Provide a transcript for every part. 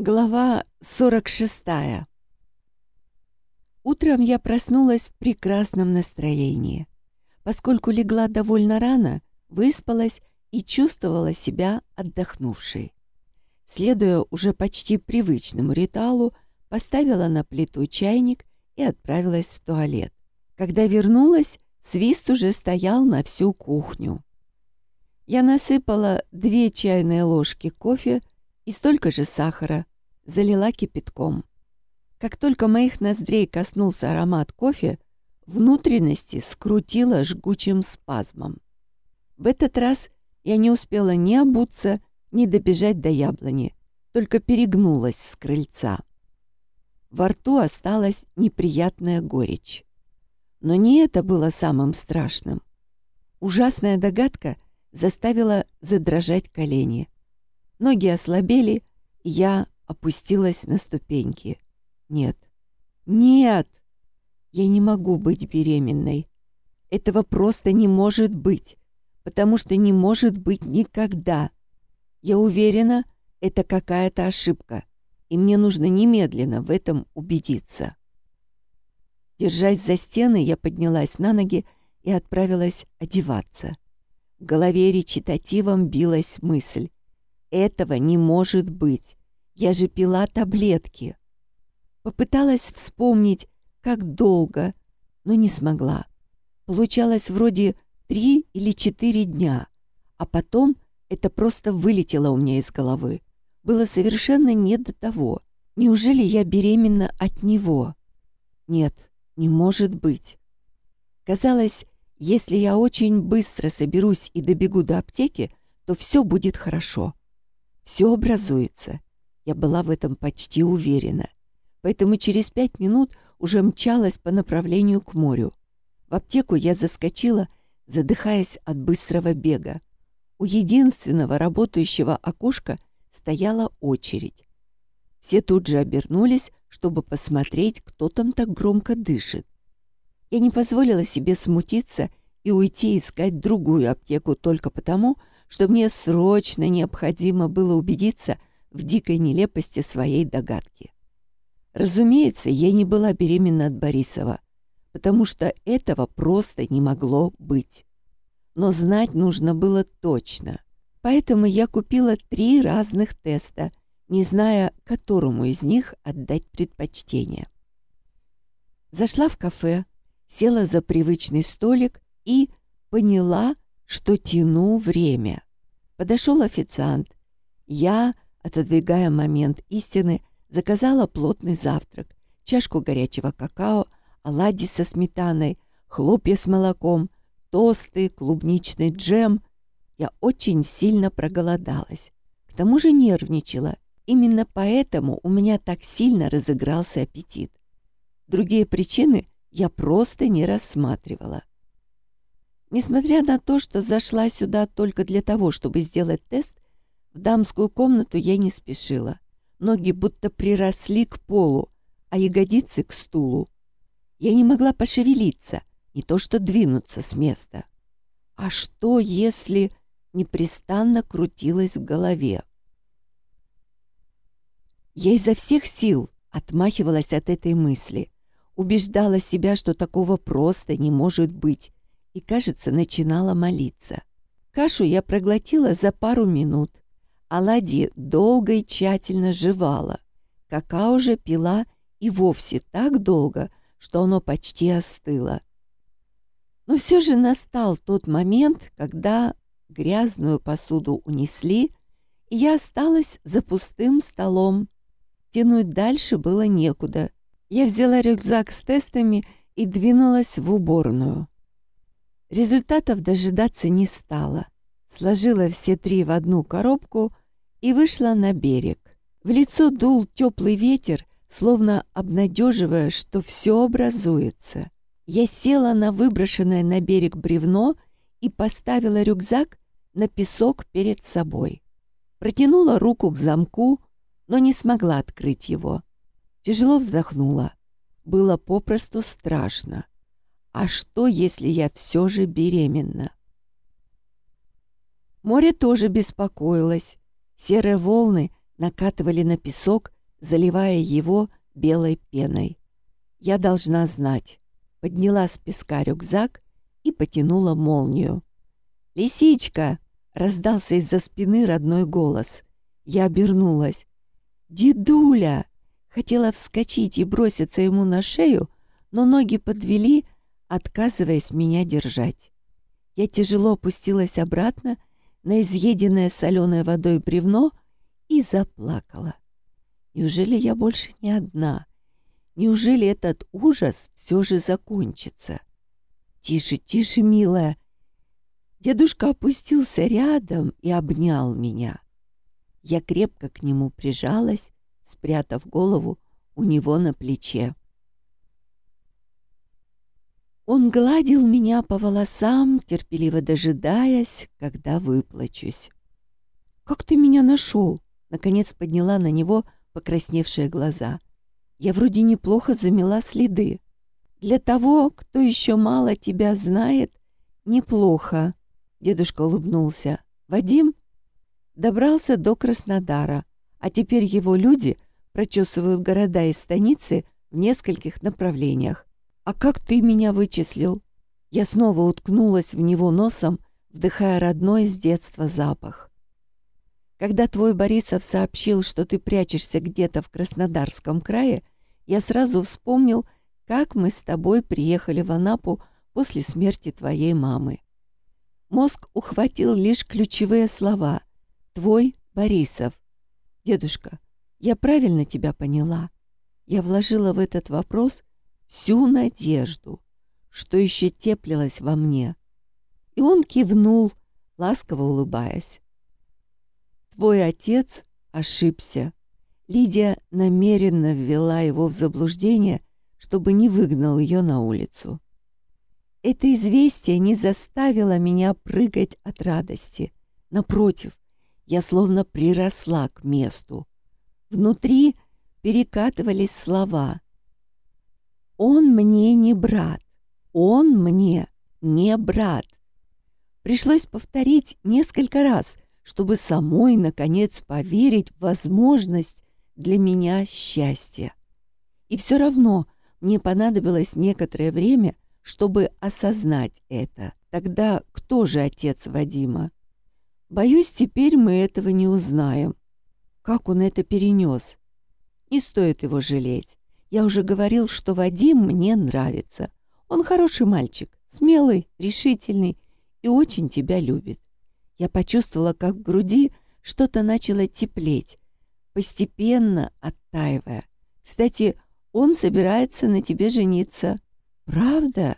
Глава 46 Утром я проснулась в прекрасном настроении. Поскольку легла довольно рано, выспалась и чувствовала себя отдохнувшей. Следуя уже почти привычному ритуалу, поставила на плиту чайник и отправилась в туалет. Когда вернулась, свист уже стоял на всю кухню. Я насыпала две чайные ложки кофе и столько же сахара, залила кипятком. Как только моих ноздрей коснулся аромат кофе, внутренности скрутило жгучим спазмом. В этот раз я не успела ни обуться, ни добежать до яблони, только перегнулась с крыльца. Во рту осталась неприятная горечь. Но не это было самым страшным. Ужасная догадка заставила задрожать колени. Ноги ослабели, и я опустилась на ступеньки. Нет, нет, я не могу быть беременной. Этого просто не может быть, потому что не может быть никогда. Я уверена, это какая-то ошибка, и мне нужно немедленно в этом убедиться. Держась за стены, я поднялась на ноги и отправилась одеваться. В голове речитативом билась мысль. Этого не может быть. Я же пила таблетки. Попыталась вспомнить, как долго, но не смогла. Получалось вроде три или четыре дня, а потом это просто вылетело у меня из головы. Было совершенно не до того. Неужели я беременна от него? Нет, не может быть. Казалось, если я очень быстро соберусь и добегу до аптеки, то все будет хорошо. Все образуется. Я была в этом почти уверена. Поэтому через пять минут уже мчалась по направлению к морю. В аптеку я заскочила, задыхаясь от быстрого бега. У единственного работающего окошка стояла очередь. Все тут же обернулись, чтобы посмотреть, кто там так громко дышит. Я не позволила себе смутиться и уйти искать другую аптеку только потому, что мне срочно необходимо было убедиться в дикой нелепости своей догадки. Разумеется, я не была беременна от Борисова, потому что этого просто не могло быть. Но знать нужно было точно. Поэтому я купила три разных теста, не зная, которому из них отдать предпочтение. Зашла в кафе, села за привычный столик и поняла, что тяну время. Подошел официант. Я, отодвигая момент истины, заказала плотный завтрак, чашку горячего какао, оладьи со сметаной, хлопья с молоком, тосты, клубничный джем. Я очень сильно проголодалась. К тому же нервничала. Именно поэтому у меня так сильно разыгрался аппетит. Другие причины я просто не рассматривала. Несмотря на то, что зашла сюда только для того, чтобы сделать тест, в дамскую комнату я не спешила. Ноги будто приросли к полу, а ягодицы к стулу. Я не могла пошевелиться, не то что двинуться с места. А что, если непрестанно крутилось в голове? Я изо всех сил отмахивалась от этой мысли, убеждала себя, что такого просто не может быть, и, кажется, начинала молиться. Кашу я проглотила за пару минут. Оладьи долго и тщательно жевала. Какао же пила и вовсе так долго, что оно почти остыло. Но все же настал тот момент, когда грязную посуду унесли, и я осталась за пустым столом. Тянуть дальше было некуда. Я взяла рюкзак с тестами и двинулась в уборную. Результатов дожидаться не стала. Сложила все три в одну коробку и вышла на берег. В лицо дул теплый ветер, словно обнадеживая, что все образуется. Я села на выброшенное на берег бревно и поставила рюкзак на песок перед собой. Протянула руку к замку, но не смогла открыть его. Тяжело вздохнула. Было попросту страшно. А что, если я все же беременна? Море тоже беспокоилось. Серые волны накатывали на песок, заливая его белой пеной. Я должна знать. Подняла с песка рюкзак и потянула молнию. «Лисичка!» — раздался из-за спины родной голос. Я обернулась. «Дедуля!» Хотела вскочить и броситься ему на шею, но ноги подвели, отказываясь меня держать. Я тяжело опустилась обратно на изъеденное соленой водой бревно и заплакала. Неужели я больше не одна? Неужели этот ужас все же закончится? Тише, тише, милая. Дедушка опустился рядом и обнял меня. Я крепко к нему прижалась, спрятав голову у него на плече. Он гладил меня по волосам, терпеливо дожидаясь, когда выплачусь. «Как ты меня нашел?» — наконец подняла на него покрасневшие глаза. «Я вроде неплохо замела следы. Для того, кто еще мало тебя знает, неплохо», — дедушка улыбнулся. «Вадим добрался до Краснодара, а теперь его люди прочесывают города и станицы в нескольких направлениях. «А как ты меня вычислил?» Я снова уткнулась в него носом, вдыхая родной с детства запах. Когда твой Борисов сообщил, что ты прячешься где-то в Краснодарском крае, я сразу вспомнил, как мы с тобой приехали в Анапу после смерти твоей мамы. Мозг ухватил лишь ключевые слова. «Твой Борисов». «Дедушка, я правильно тебя поняла?» Я вложила в этот вопрос всю надежду, что еще теплилась во мне. И он кивнул, ласково улыбаясь. «Твой отец ошибся». Лидия намеренно ввела его в заблуждение, чтобы не выгнал ее на улицу. Это известие не заставило меня прыгать от радости. Напротив, я словно приросла к месту. Внутри перекатывались слова. «Он мне не брат! Он мне не брат!» Пришлось повторить несколько раз, чтобы самой, наконец, поверить в возможность для меня счастья. И все равно мне понадобилось некоторое время, чтобы осознать это. Тогда кто же отец Вадима? Боюсь, теперь мы этого не узнаем. Как он это перенес? Не стоит его жалеть. Я уже говорил, что Вадим мне нравится. Он хороший мальчик, смелый, решительный и очень тебя любит. Я почувствовала, как в груди что-то начало теплеть, постепенно оттаивая. Кстати, он собирается на тебе жениться. Правда?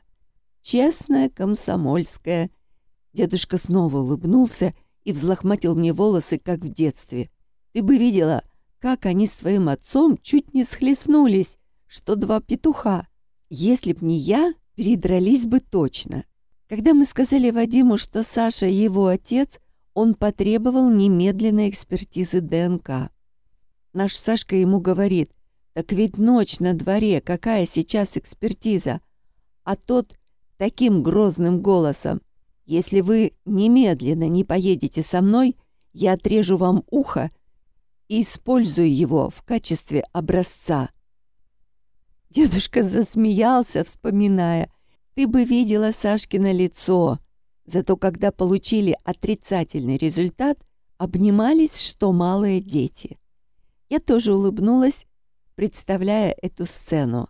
Честная комсомольская. Дедушка снова улыбнулся и взлохматил мне волосы, как в детстве. Ты бы видела, как они с твоим отцом чуть не схлестнулись, что два петуха. Если б не я, передрались бы точно. Когда мы сказали Вадиму, что Саша его отец, он потребовал немедленной экспертизы ДНК. Наш Сашка ему говорит, так ведь ночь на дворе, какая сейчас экспертиза? А тот таким грозным голосом, если вы немедленно не поедете со мной, я отрежу вам ухо и использую его в качестве образца. Дедушка засмеялся, вспоминая. Ты бы видела Сашкино лицо. Зато когда получили отрицательный результат, обнимались, что малые дети. Я тоже улыбнулась, представляя эту сцену.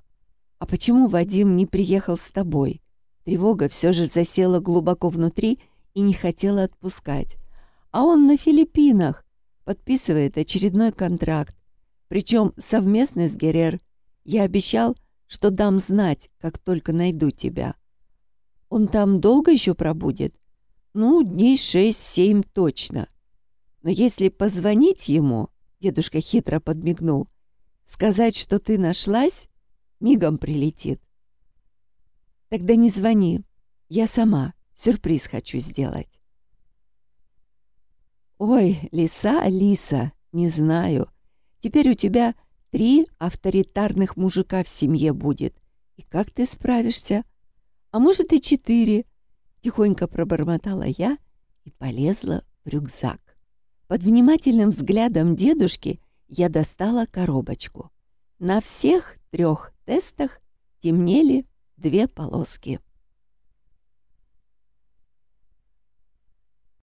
«А почему Вадим не приехал с тобой?» Тревога все же засела глубоко внутри и не хотела отпускать. «А он на Филиппинах подписывает очередной контракт, причем совместно с Герер. Я обещал, что дам знать, как только найду тебя. Он там долго еще пробудет? Ну, дней шесть-семь точно. Но если позвонить ему, дедушка хитро подмигнул, сказать, что ты нашлась, мигом прилетит. Тогда не звони, я сама сюрприз хочу сделать. «Ой, лиса, Алиса, не знаю. Теперь у тебя три авторитарных мужика в семье будет. И как ты справишься? А может и четыре?» Тихонько пробормотала я и полезла в рюкзак. Под внимательным взглядом дедушки я достала коробочку. На всех трех тестах темнели две полоски.